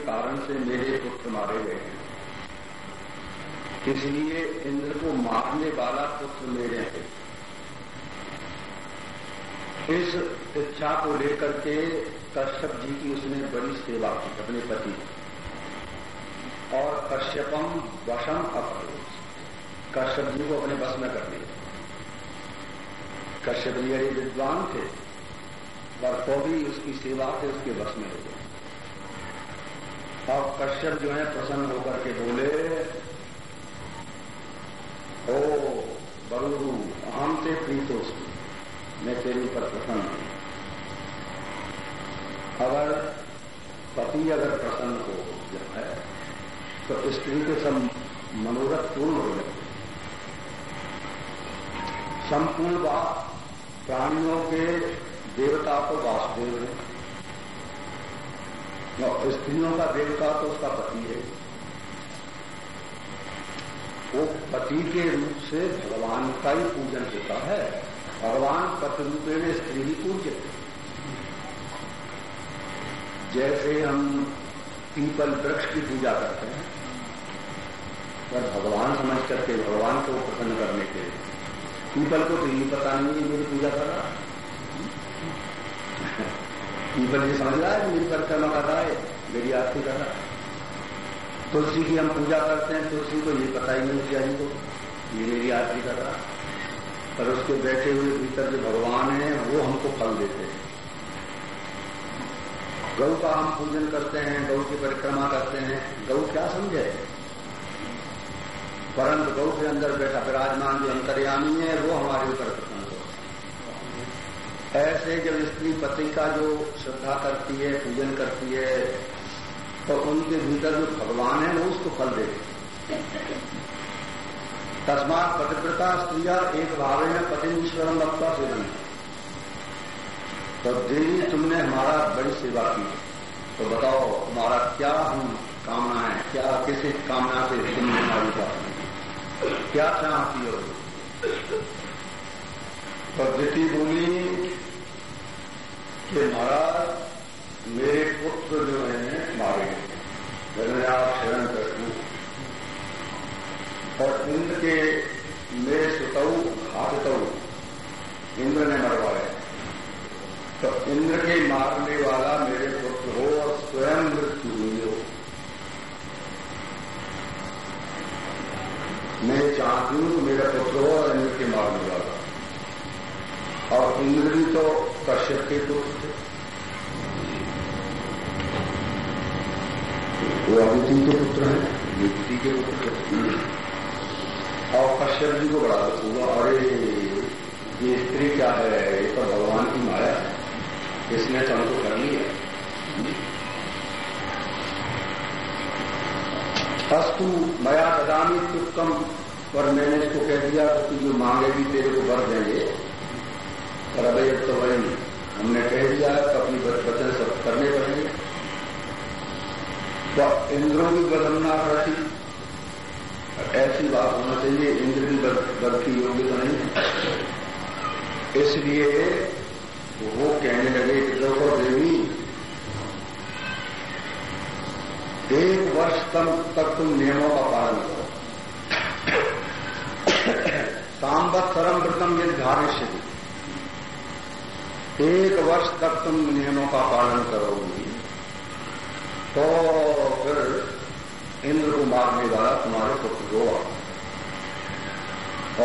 कारण से मेरे पुत्र मारे गए हैं। इसलिए इंद्र को मारने वाला पुत्र मेरे हैं। इस इच्छा को लेकर के कश्यप जी की उसने बड़ी सेवा की, अपने पति और कश्यपम वशम अपरो कश्यप जी को अपने बस में कर लिया कश्यप जी बड़े विद्वान थे, पर तो भी उसकी सेवा से उसके बस में हो गए। और कश्यप जो है प्रसन्न होकर के बोले, ओ बरूरू हम से प्रीतोस्ती, मैं तेरे ऊपर प्रसन्न हूँ। अगर पति अगर प्रसन्न हो जो है तो स्त्री के सब मनोरथ पूर्ण हो जाते संपूर्ण बात प्राणियों के देवता तो वासुदेव है। स्त्रियों का देवता तो उसका पति है। वो पति के रूप से भगवान का ही पूजन होता है। भगवान पति रूपेण स्त्री ही पूज्य जैसे हम पीपल वृक्ष की पूजा करते हैं, पर भगवान समझ करके भगवान को प्रसन्न करने के पीपल को तो ये पता नहीं है मेरी पूजा कर। रहा पीपल ये समझ रहा है मेरी परिक्रमा कर रहा है, मेरी आरती कर रहा है। तुलसी की हम पूजा करते हैं, तुलसी को ये पता ही नहीं चाहिए को ये मेरी आरती कर रहा पर उसके बैठे हुए भीतर जो भगवान है, वो हमको फल देते हैं। गौ का हम पूजन करते हैं, गौ की परिक्रमा करते हैं। गौ क्या समझे? परंतु गौ के अंदर बैठा विराजमान जो अंतर्यामी है, वो हमारे ऊपर ऐसे जब स्त्री पति का जो श्रद्धा करती है, पूजन करती है तो उनके भीतर जो भगवान है, वो उसको फल देते तस्मात पतिव्रता स्त्रिया एक भावे में पति ईश्वरम वक्ता सेवन तो देवी तुमने हमारा बड़ी सेवा की तो बताओ तुम्हारा क्या हम कामना है, क्या, किसी कामना से तुमने हमारी बात क्या चाहती हो? तो दिति बोली कि महाराज, मेरे पुत्र जो है, मारे गए। आप शरण कर और इंद्र के मेरे सुतऊ घातऊ इंद्र ने मरवाए तो इंद्र के मारने वाला मेरे पुत्र हो और स्वयं मृत्यु हुई हो। मैं चाहती हूँ मेरा पुत्र हो और इंद्र के मारने वाला इंद्र भी तो कश्यप के पुत्र थे वो अदिति के पुत्र हैं विभूति के पुत्र और कश्यप जी को बड़ा दुख हुआ अरे ये स्त्री क्या है, ये तो भगवान की माया। इसने तो हमको कर लिया अस्तु, मया ददामी तुक्कम, पर मैंने इसको कह दिया कि जो मांगेगी तेरे को भर देंगे पर अभी तो वही हमने कह दिया तो अपनी वचन सब करने पड़ेंगे। तो इंद्रों की बदलना रही ऐसी बात होना चाहिए, इंद्र की बद की योग्यता नहीं है। इसलिए वो कहने लगे कि देवी, एक वर्ष तक तक तुम नियमों का पालन करो। सांबत्सरम व्रतम यदि धारिष्य एक वर्ष तक तुम नियमों का पालन करोगी तो फिर इंद्र को मारने वाला तुम्हारे पुत्र को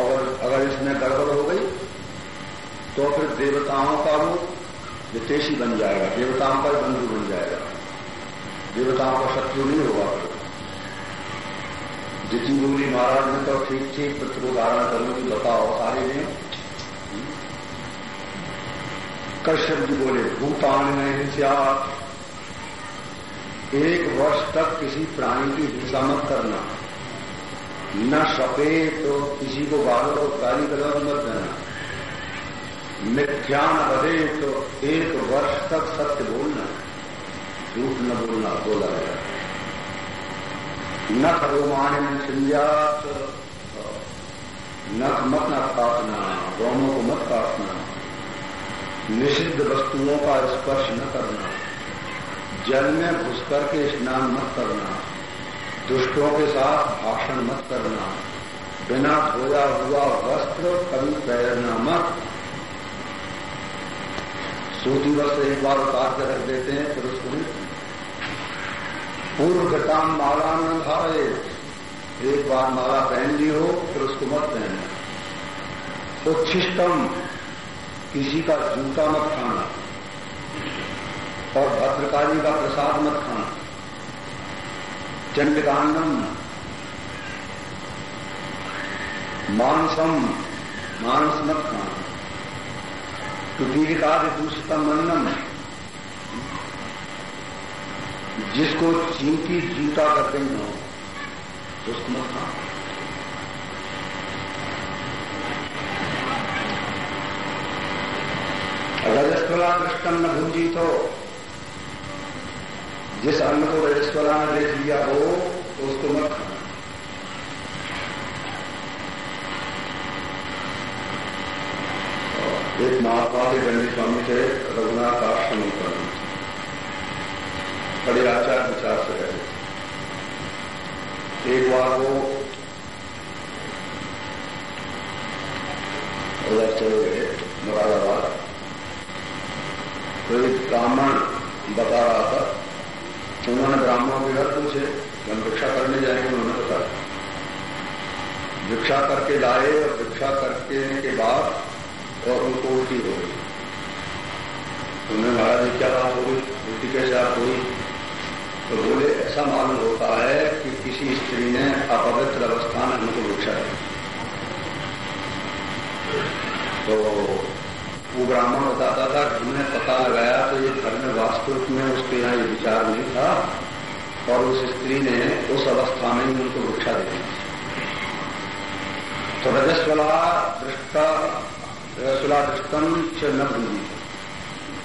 और अगर इसमें गड़बड़ हो गई तो फिर देवताओं का रूप विदेशी बन जाएगा, देवताओं का बंधु बन जाएगा। देवताओं का शत्रु नहीं होगा जितनी बोली महाराज ने तो ठीक ठीक पुत्र को धारण करूँ कि बताओ सारे ने कश्यप जी बोले, भूतान हिंसा एक वर्ष तक किसी प्राणी की हिंसा मत करना। न सपे तो किसी को बादल और गाली कदम मत देना। मिथ्यान बधे तो एक वर्ष तक सत्य बोलना। झूठ न बोलना, बोला गया। न रोमाण में संजात नख मत न काटना दोनों को मत काटना निषिद्ध वस्तुओं का स्पर्श न करना। जल में घुस करके स्नान मत करना। दुष्टों के साथ भाषण मत करना। बिना धोया हुआ वस्त्र कभी पहनना मत। सूती वस्त्र एक बार उतार कर रख देते हैं फिर उसको पूर्व काम माला न धारे। एक बार माला पहन ली हो, फिर उसको मत पहनना। उच्छिष्टम किसी का जूता मत खाना और भद्रकाली का प्रसाद मत खाना। चंडकांडम मांसम मांस मत खाना। सुदीर्घाद दूषितम अन्नम जिसको चींटी जूता करते हो, उसको मत खाना। रजस्वला दृष्टम न भूंजी तो जिस अन्न को रजस्वला ने देख लिया हो तो उसको मत खाना। एक महात्मा के गणेश स्वामी थे, रघुनाथ आश्रम बड़े आचार विचार से रहे एक बार वो उधर चले गए मुरादाबाद तो एक ब्राह्मण बता रहा था, उन्होंने ब्राह्मणों के घर पूछे हम भिक्षा करने जाएँगे, उन्होंने बताया। भिक्षा करके लाए और भिक्षा करके के बाद और उनको उल्टी हो गई। उन्होंने महाराज क्या बात हो गई? उल्टी कैसे आप हुई? तो बोले, ऐसा मालूम होता है कि किसी स्त्री ने अपवित्र अवस्था में उनको भिक्षा दी। तो वो ब्राह्मण बताता था हमने पता लगाया तो ये घर में वास्तविक में उसके यहाँ ये विचार नहीं था और उस स्त्री ने उस अवस्था में ही उनको भिक्षा दे दी। तो रजस्वला दृष्टा सुलादृष्टम च न भूमि।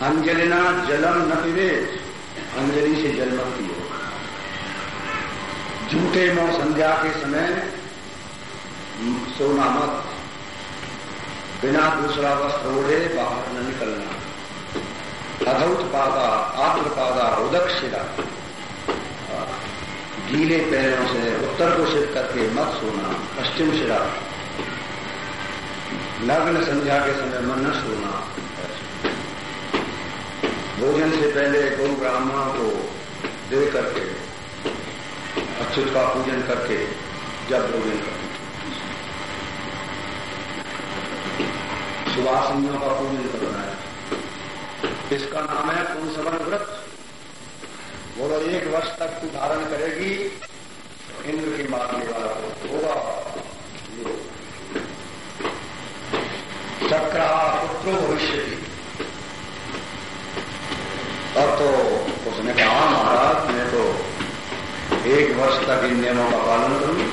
अंजलिना जलम न पीवे अंजलि से जल मत पियो। झूठे मो संध्या के समय सोना मत। बिना दूसरा वस्त्र ओढ़े बाहर न निकलना। अधौत पादा आत्र पादा उदक शिरा गीले पैरों से उत्तर को सिद्ध करके मत सोना, पश्चिम शिरा। लग्न संध्या के समय मन न सोना। भोजन से पहले गौ ब्राह्मणों को दे करके अच्युत का पूजन करके जब भोजन करते सुवासिनियों का पूजन करना है इसका नाम है पुंसवन व्रत वो एक वर्ष तक तू धारण करेगी, इंद्र की मारने वाला होगा। चक्र पुत्रो भविष्य अब तो उसने कहा, महाराज, मैं तो एक वर्ष तक इन नियमों का पालन करूँगी।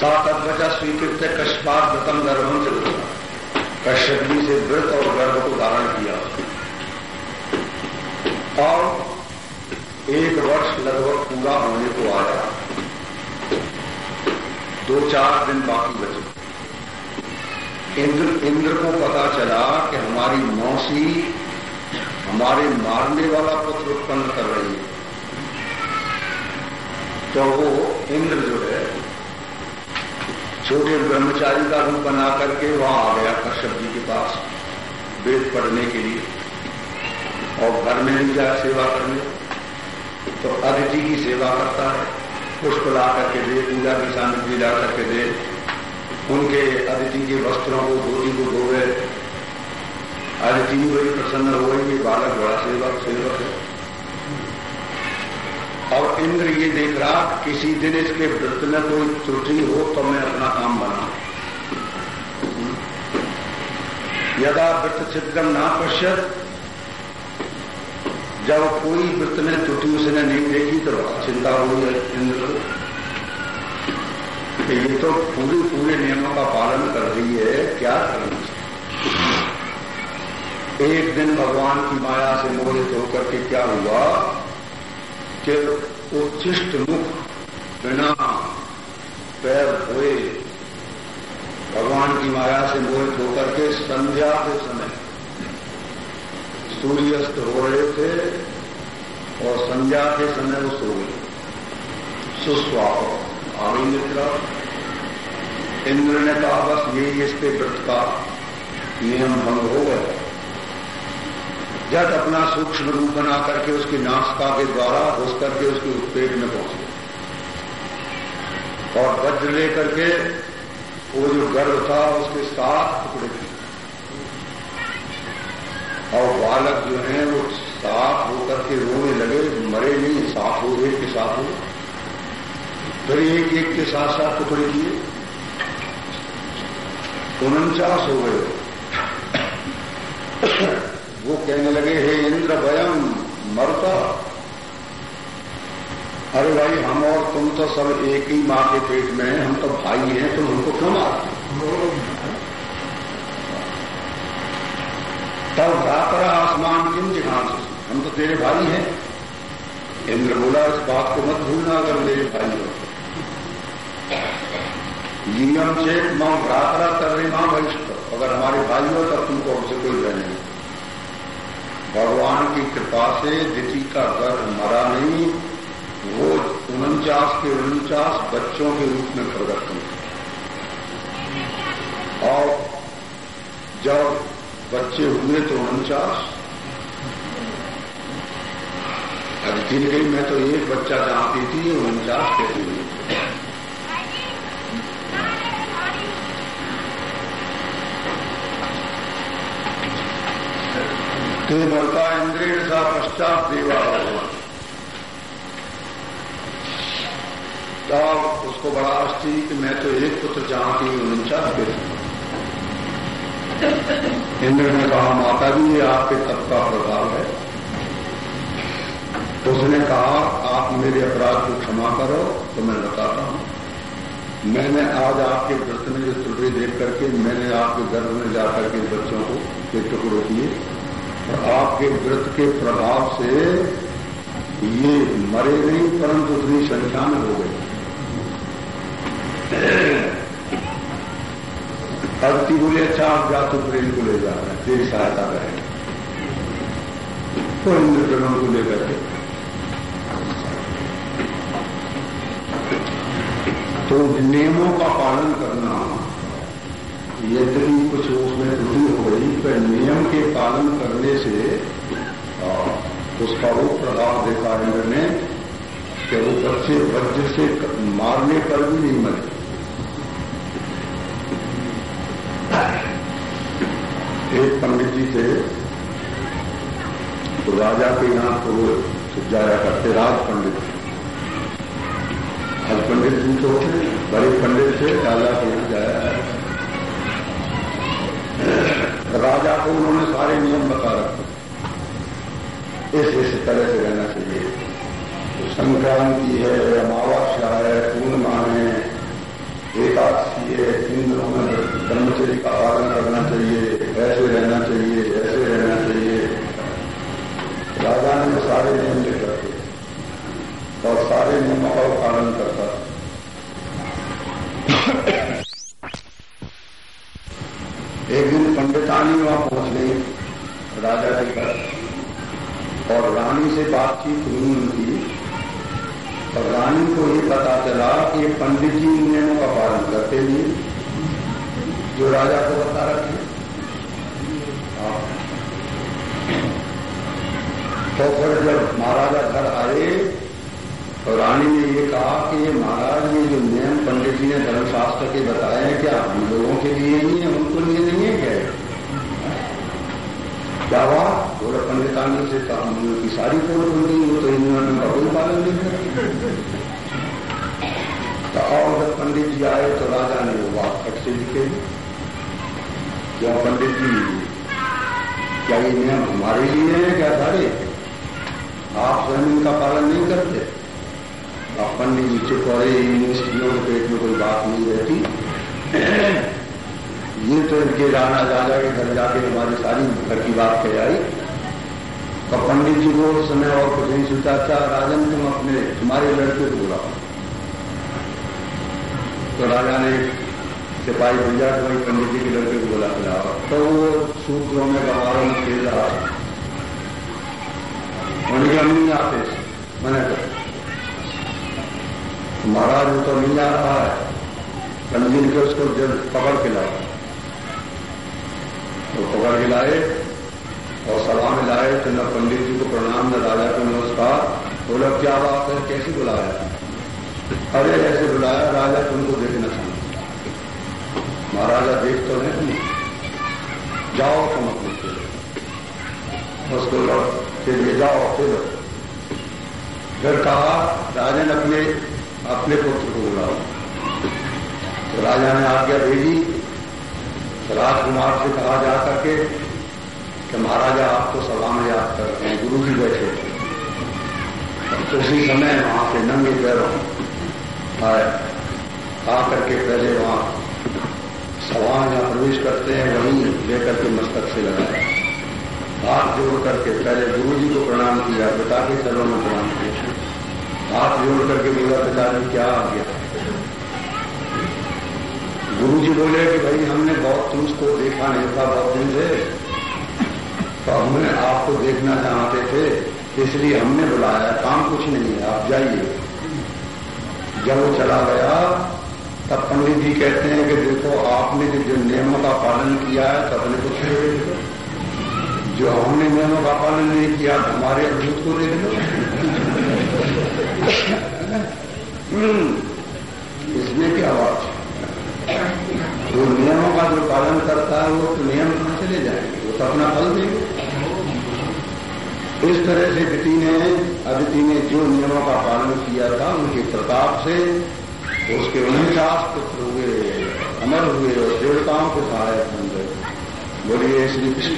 सात अध्वचा स्वीकृत कश्यपात गर्भम से कश्यप जी से व्रत और गर्भ को धारण किया। और एक वर्ष लगभग पूरा होने को आया। दो चार दिन बाकी बचे। इंद्र इंद्र को पता चला कि हमारी मौसी हमारे मारने वाला पुत्र उत्पन्न कर रही है। तो वो इंद्र जो है छोटे ब्रह्मचारी का रूप बना करके वहाँ आ गया कश्यप जी के पास, वेद पढ़ने के लिए। और घर में भी जाए सेवा करने। तो अतिथि की सेवा करता है। पुष्प ला करके दे, पूजा की सामग्री ला करके दे। उनके अतिथि के वस्त्रों को, धोती को धोवे अदिति भी बड़ी प्रसन्न हो गई ये बालक बड़ा सेवक सेवक है। और इंद्र ये देख रहा, किसी दिन इसके व्रत में कोई त्रुटि हो तो मैं अपना काम बना। यदा व्रत छिद्रम ना पश्यत, जब कोई व्रत में त्रुटि उसने नहीं देखी तो चिंता हुई है इंद्र को। ये तो पूरे पूरे नियमों का पालन कर रही है, क्या करना एक दिन भगवान की माया से मोहित होकर के क्या हुआ? कि उच्चिष्ट मुख बिना पैर हुए भगवान की माया से मोहित होकर के संध्या के समय सूर्यास्त हो रहे थे और संध्या के समय वो सो गए। सुस्वाप आ गई मित्र इंद्र ने कहा, बस यही इसके व्रत का नियम भंग हो गया। जट अपना सूक्ष्म रूप बना करके उसकी नाशका के द्वारा घुस करके उसके उत्पेट में पहुँचे। और वज्र लेकर के वो जो गर्भ था, उसके साथ टुकड़े थे। और बालक जो है, वो साफ़ होकर के रोने लगे, मरे नहीं, साफ़ हो, एक के साथ हो। फिर एक एक के साथ साथ टुकड़े किए। उनचास हो गए। वो कहने लगे, हे इंद्र वयम मरता। अरे भाई, हम और तुम तो सब एक ही माँ के पेट में हैं, हम तो भाई हैं, तुम हमको क्यों मारते? तब रातर आसमान किम जिहान हम तो तेरे भाई हैं। इंद्र बोला, इस बात को मत भूलना, अगर मेरे भाई हो। नियम से माँ रातरा कर रहे माँ वरिष्ठ अगर हमारे भाई हो, तब तुमको हमसे कोई भय नहीं। भगवान की कृपा से दिति का गर्भ मरा नहीं वो उनचास के उनचास बच्चों के रूप में हुए और जब बच्चे हुए तो उनचास। अदिति ने गई मैं तो एक बच्चा चाहती थी, उनचास कैसे हुई ते मरता इंद्रेण सा पश्चात देवा तब उसको बड़ा आश्चर्य कि मैं तो एक पुत्र चाहती हूँ उनचास के इंद्र ने कहा, माता जी, ये आपके तप का प्रभाव है। उसने कहा, आप मेरे अपराध को क्षमा करो तो मैं बताता हूँ। मैंने आज आपके व्रत में जो त्रुटि देख करके, मैंने आपके गर्भ में जाकर के बच्चों को के टुकड़े और आपके व्रत के प्रभाव से ये मरे नहीं, परंतु उतनी संख्या में हो गए। भक्ति बोले अच्छा आप जा तो प्रेम को ले जा रहे हैं, तेरी सहायता करें तो इंद्रगणों को लेकर के। तो नियमों का पालन करना यदि कुछ नियम के पालन करने से उसका वो प्रभाव देखा इंद्र ने कि वो बच्चे वज्र से मारने पर भी नहीं मरे। एक पंडित जी थे तो राजा के यहाँ को जाया करते, राज पंडित। आज पंडित जी तो बड़े पंडित थे, राजा के यहाँ जाया राजा को उन्होंने सारे नियम बता रखे। इस इस तरह से रहना चाहिए। तो संक्रांति है, अमावस्या है, पूर्णिमा है, एकादशी है, इन दिनों में ब्रह्मचर्य का पालन करना चाहिए, ऐसे रहना चाहिए, ऐसे रहना चाहिए। राजा ने सारे नियम लिख रखे और सारे नियमों का पालन करता एक दिन पंडितानी वहाँ पहुँच गई, राजा के घर। और रानी से बातचीत हुई। उनकी और रानी को ये पता चला कि पंडित जी नियमों का पालन करते नहीं जो राजा को बता रखे हाँ। तो फिर जब महाराजा घर आए तो रानी ने ये कहा कि ये महाराज, ये जो नियम पंडित जी ने धर्मशास्त्र के बताए हैं क्या हम लोगों के लिए नहीं है, उनको लिए नहीं है क्या? क्या हुआ? बोले पंडितानी से कहा की सारी पूर्ण बन गई, वो तो इन्होंने का कोई पालन नहीं करती तो और जब पंडित जी आए तो राजा ने वो बात कट से लिखे। क्या पंडित जी, क्या ये नियम हमारे लिए है, क्या सारे आप स्वयं इनका पालन नहीं करते? आप पंडित चुप रहे इन के पेट में कोई बात नहीं रहती। ये तो इनके राणा राजा के घर जाके हमारी सारी घर की बात कह आई। तो पंडित जी को समय और कुछ नहीं सोचा अच्छा राजन, तुम अपने, तुम्हारे लड़के को बुलाओ। तो राजा ने सिपाही भेजा तो वही पंडित जी के लड़के को बुला लाओ तो वो सूत्रों में गवारों में खेल रहा उनके हम नहीं आते मैंने महाराज वो तो नहीं आ रहा है। पंजीन के उसको जब पकड़ के लाओ तो पकड़ के लाए और सभा में लाए तो न पंडित जी को प्रणाम, न राजा को नमस्कार। बोला, क्या बात है? कैसे बुलाया? अरे, ऐसे बुलाया, राजा तुमको देखना चाहिए। महाराजा देख तो नहीं जाओ तुम अपने उसको लौट फिर ले जाओ फिर फिर कहा राजा ने अपने अपने पुत्र को बुलाओ तो राजा ने आज्ञा भेजी राजकुमार से कहा जा करके कि महाराजा आपको सभा में याद करते हैं, गुरु जी बैठे तो उसी समय वहाँ से नंगे पैरों आए। आकर के पहले वहाँ सभा में जहाँ प्रवेश करते हैं, वहीं लेकर के मस्तक से लगाए। हाथ जोड़ करके पहले गुरु जी को प्रणाम किया पिता के चरणों में प्रणाम किया हाथ जोड़ करके बोला पिताजी क्या आ गया? गुरु जी बोले कि भाई, हमने बहुत तुमको देखा नहीं था, बहुत दिन से। तो हमने आपको देखना चाहते थे, इसलिए हमने बुलाया। काम कुछ नहीं है, आप जाइए। जब वो चला गया, तब पंडित जी कहते हैं कि देखो, आपने जो नियमों का पालन किया है तो अपने को छोड़ जो हमने नियमों का पालन नहीं किया तो हमारे अद्भुत को देख लो। इसमें क्या बात जो नियमों का जो पालन करता है वो तो नियम कहाँ चले जाएँगे? वो तो अपना फल देंगे। इस तरह से दिति ने अदिति ने जो नियमों का पालन किया था, उनके प्रताप से, उसके उनचास पुत्र हुए, अमर हुए और देवताओं के सहायक बन गए। बोलिए, श्री कृष्ण।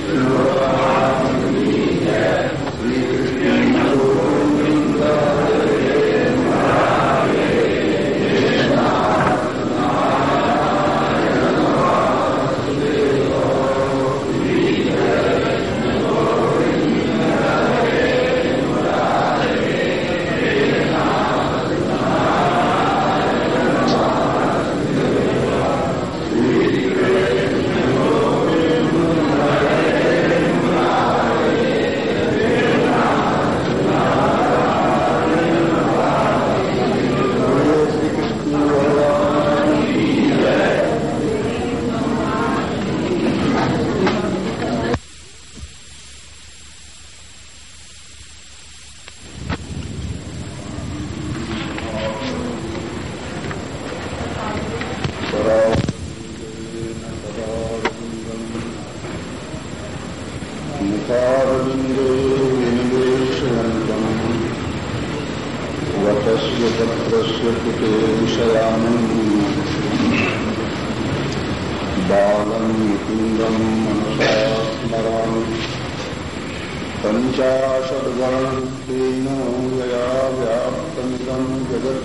सर्वं जगत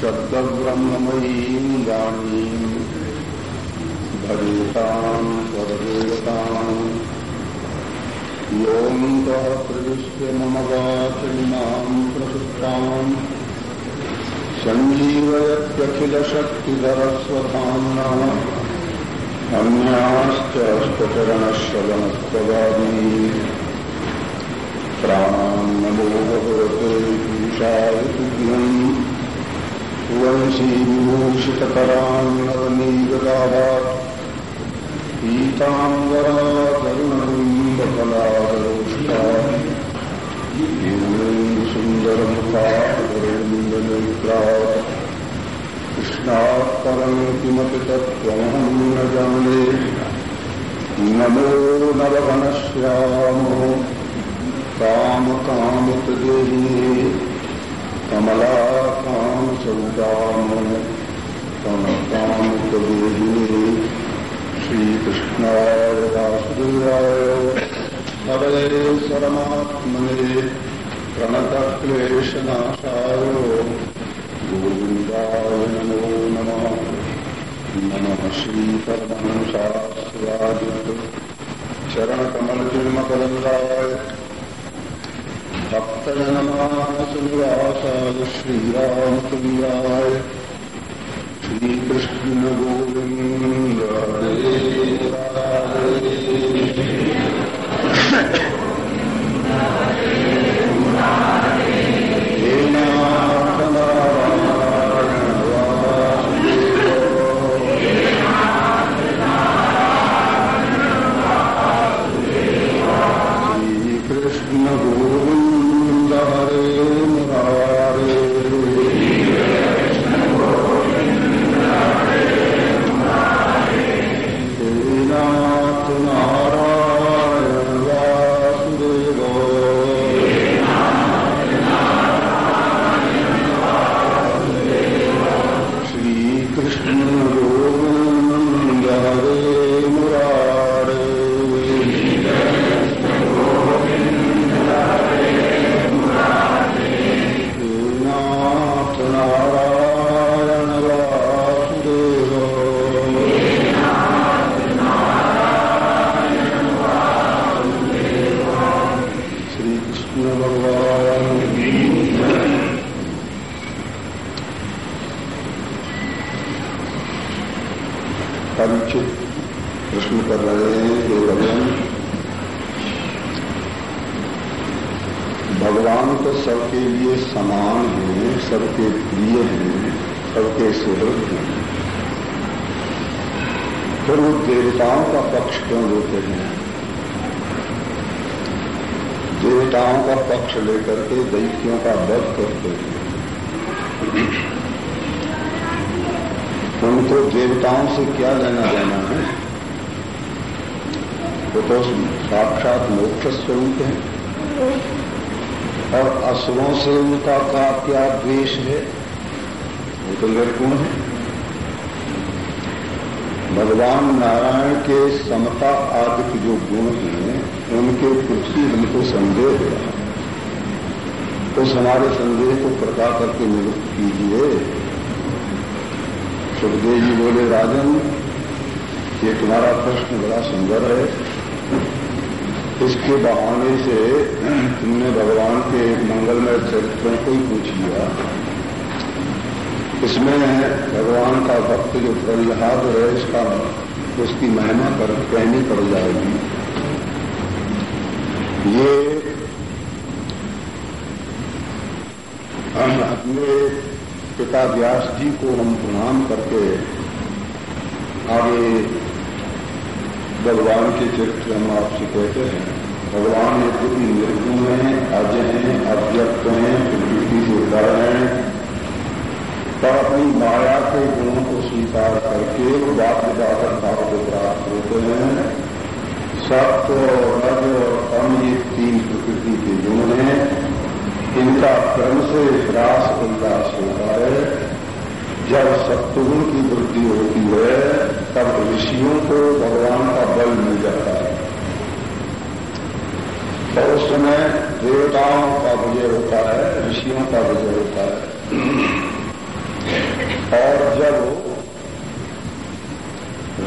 शब्दब्रह्ममयीं वाणीम् भजेताम् परदेवताम् योऽन्तः प्रविश्य ममवाचलिनाम् प्रसुप्ताम् सञ्जीवयत्यखिलशक्तिधरस्वधाम्ना प्राणो भगवते ईशाय सुज्ञम् वंशीविभूषितकरान्नवनीगतात् पीताम्बराकरुणबिम्बकलादरोष्टा सुन्दरमुखाकरेन्द्रनेत्रात् कृष्णात् परम् किमपि तत्त्वमहं न जाने। नमो नरवनश्यामो। कामकामपदेवी कमलाकां सौदाम कमकामपदेवी श्रीकृष्णाय वासुदेवाय भगवे परमात्मने प्रणतक्लेशनाशाय गोविन्दाय नमो नमः नमः श्रीपरमहंसास्वादिनः चरणकमलजुन्मकरन्दाय भक्तजनमानसनिवासाय श्रीरामचन्द्राय श्रीकृष्णगोविन्दाय प्रश्न कर रहे हैं कि भगवान भगवान तो सबके लिए समान हैं, सबके प्रिय हैं, सबके सुहृद हैं। फिर वो देवताओं का पक्ष क्यों लेते हैं? देवताओं का पक्ष लेकर के दैत्यों का वध करते हैं। उनको देवताओं से क्या लेना देना है? वो तो साक्षात मोक्ष स्वरूप है। और असुरों से उनका का क्या द्वेष है। वो तो निर्गुण है। भगवान नारायण के समता आदि के जो गुण हैं, उनके प्रति हमको संदेह है। उस हमारे संदेह को प्रका करके निवृत्त कीजिए। सुखदेव जी बोले, राजन, ये तुम्हारा प्रश्न बड़ा सुंदर है। इसके बहाने से तुमने भगवान के मंगलमय चरित्रों को ही पूछ लिया। इसमें भगवान का भक्त जो प्रहलाद है, इसका उसकी महिमा कर कहनी पड़ जाएगी। ये हम अपने पिता व्यास जी को हम प्रणाम करके आगे भगवान के चरित्र हम आपसे कहते हैं। भगवान यद्यपि निर्गुण हैं अज हैं, अव्यक्त हैं प्रकृति से डर हैं। पर अपनी माया के गुणों को स्वीकार करके वाक्य जाकर भाव को प्राप्त होते हैं। सत्य रज और कम ये तीन प्रकृति के गुण हैं। इनका क्रम से ह्रास उल्लास होता है। जब सत्वगुण की वृद्धि होती है तब ऋषियों को भगवान का बल मिल जाता है। तो उस समय देवताओं का विजय होता है, ऋषियों का विजय होता है। और जब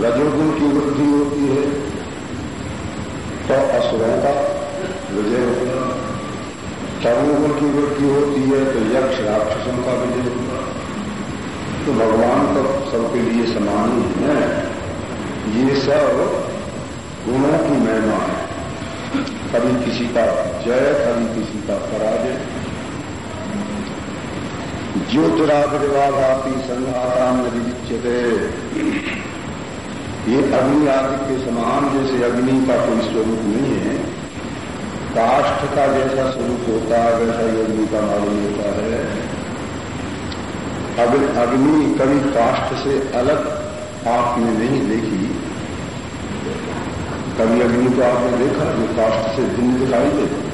रजोगुण की वृद्धि होती है तो असुरों का विजय होता है। तमोगुण की वृद्धि होती है तो यक्ष राक्षसों का विजय होगा तो भगवान तो सबके लिए समान ही है। ये सब गुणों की महिमा है। कभी किसी का जय, कभी किसी का पराजय। ज्योतिराग्रवाघाती संघाराम विचित ये अग्नि आदि के समान जैसे अग्नि का कोई स्वरूप नहीं है। काष्ठ का जैसा स्वरूप होता है, वैसा अग्नि का मालूम होता है। अग्नि कभी काष्ठ से अलग आपने नहीं देखी। कभी अग्नि को आपने देखा, जो काष्ठ से दिन दिखाई दे।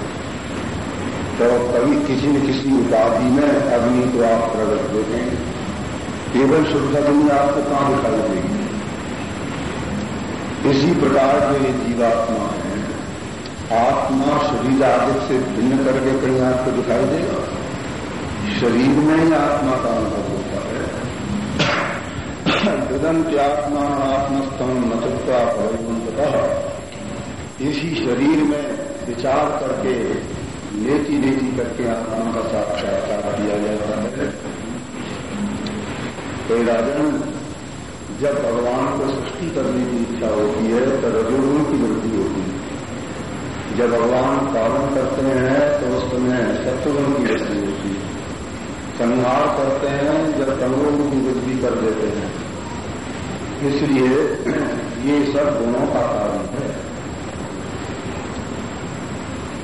तो कभी किसी न किसी उपाधि में अग्नि को आप प्रकट देखेंगे केवल शुद्ध अग्नि आपको कहाँ दिखाई देगी? इसी प्रकार के जीवात्मा है। आत्मा शरीर आदि से भिन्न करके कहीं आपको दिखाई देगा। शरीर में ही आत्मा का अनुभव होता है। विदन के आत्मा आत्मस्तम नचत्वा भगवंतः इसी शरीर में विचार करके लेती लेती करके आत्मा का साक्षात्कार किया जाता है। तो राजन, जब भगवान को सृष्टि करने की इच्छा होती है तो रजोगुण की वृद्धि होती है। जब भगवान पालन करते हैं तो उस समय सत्वगुण की वृद्धि होती है संहार करते हैं, जब तमगुण की वृद्धि कर देते हैं। इसलिए ये सब गुणों का कारण है।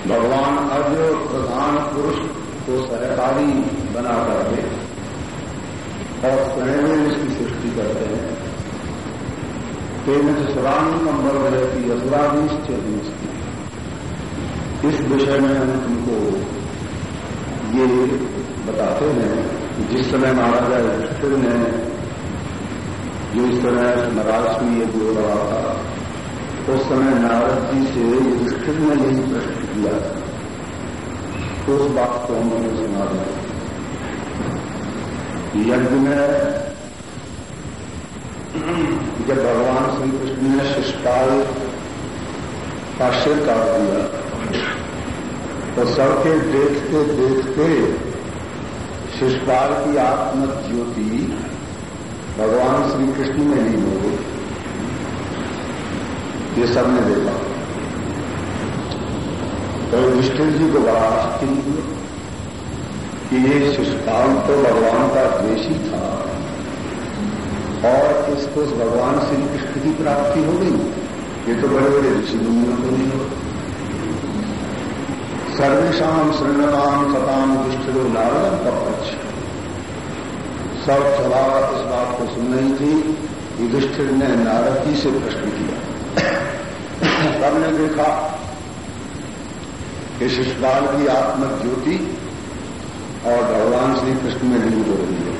भगवान अज प्रधान पुरुष को सहकारी बना करके और स्वयं इसकी सृष्टि करते हैं। तेन सुरानी नंबर रहती असुराधीश इस विषय में हम तुमको ये बताते हैं जिस समय महाराजा युधिष्ठिर ने जो इस समय नाराज़ हुई ये हो रहा था, उस समय नारद जी से युधिष्ठिर ने यही प्रश्न किया। तो उस बात को हम उन्हें सुना दें। यज्ञ में जब भगवान श्री कृष्ण ने शिष्टाल का शिर काट दिया तो सबके देखते देखते शिष्टाल की आत्म ज्योति भगवान श्री कृष्ण में हो गई। ये सबने देखा। तो युधिष्ठिर जी को बड़ा आश्चर्य हुआ कि ये शिष्टाल तो भगवान का द्वेषी था और इसको भगवान श्री कृष्ण की प्राप्ति हो गई। ये तो बड़े बड़े ऋषि मुनियों को नहीं हो सर्वेशा श्रृणनाम सताम युधिष्ठिरो नारद का पक्ष सब सभा इस बात को सुन रही थी युधिष्ठिर ने नारद से प्रश्न किया। सबने देखा कि शिशुपाल की आत्मक ज्योति और भगवान श्री कृष्ण में लीन हो रही है।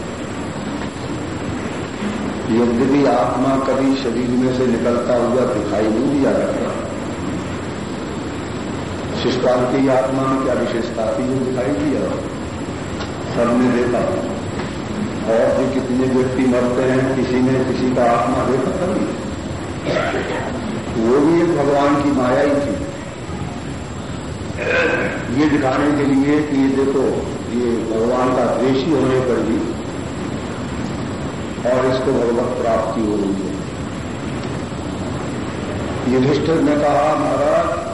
यद्यपि आत्मा कभी शरीर में से निकलता हुआ दिखाई नहीं दिया करता शिष्टपाल की आत्मा में क्या विशेषता थी वो दिखाई दी दिया सबने देखा। और भी कितने व्यक्ति मरते हैं, किसी ने किसी का आत्मा देखा कभी वो भी एक भगवान की माया ही थी। ये दिखाने के लिए कि ये देखो, ये भगवान का द्वेषी होने पर भी और इसको भगवत प्राप्ति हो रही है। युधिष्ठिर ने कहा, महाराज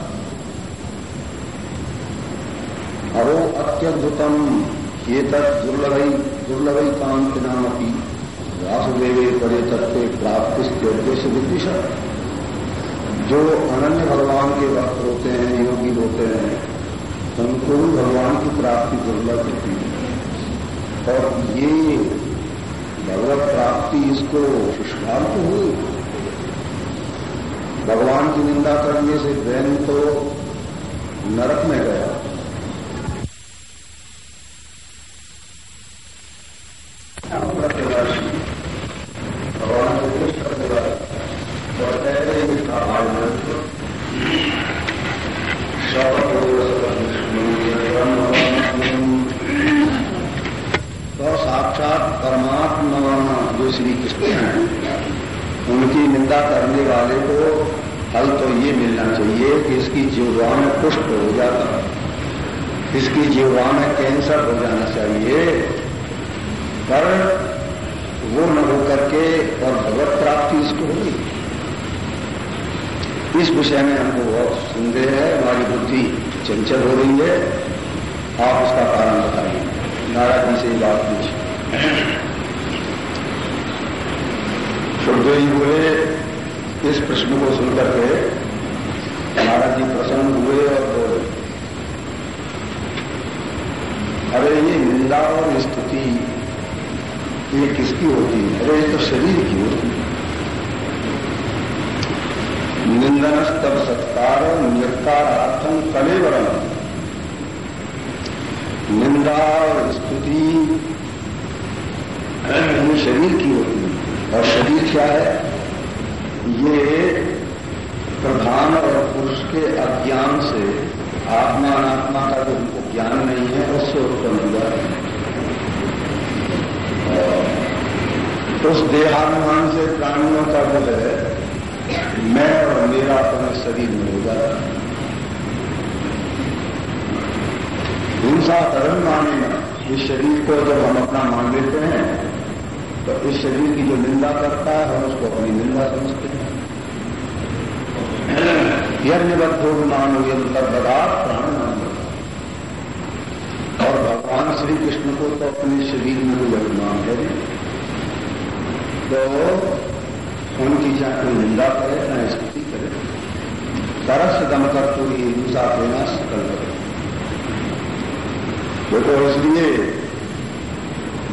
अरो अत्यद्भुतम ये तक दुर्लभ दुर्लभ कांति नाम वासुदेवे परे तत्व प्राप्ति उद्देश्य विदिशा जो अनन्य भगवान के भक्त होते हैं, योगी होते हैं, उनको भी भगवान की प्राप्ति दुर्लभ होती है। और ये भगवत प्राप्ति इसको शुष्काल तो हुई। भगवान की निंदा करने से बैन तो नरक में गया। सुखदेव जी बोले इस प्रश्न को सुनकर के महाराज जी प्रसन्न हुए और बोले, अरे, ये निंदा और स्तुति, ये किसकी होती है? अरे, ये तो शरीर की होती है। निंदन स्तर सत्कार निरकारार्थम कले वरण निंदा और स्तुति शरीर की होती और शरीर क्या है? ये प्रधान और पुरुष के अज्ञान से आत्मा अनात्मा का जो तो ज्ञान नहीं है उससे उत्पन्न हुआ है उस देहानुमान से प्राणियों का जो है, मैं और मेरा अपने शरीर में हो जाता हिंसा धर्म माने में इस शरीर को जब हम अपना मान लेते हैं तो इस शरीर की जो निंदा करता है, हम उसको अपनी निंदा समझते हैं। यज्ञबद्धो मानव यंत्र बदा प्राण और भगवान श्री कृष्ण को तो अपने शरीर में भी अभिमान है। तो उनकी चाहे कोई निंदा करे, ना स्थिति करे। तरस दम कर तो ये हिंसा देना सकल करे। देखो, इसलिए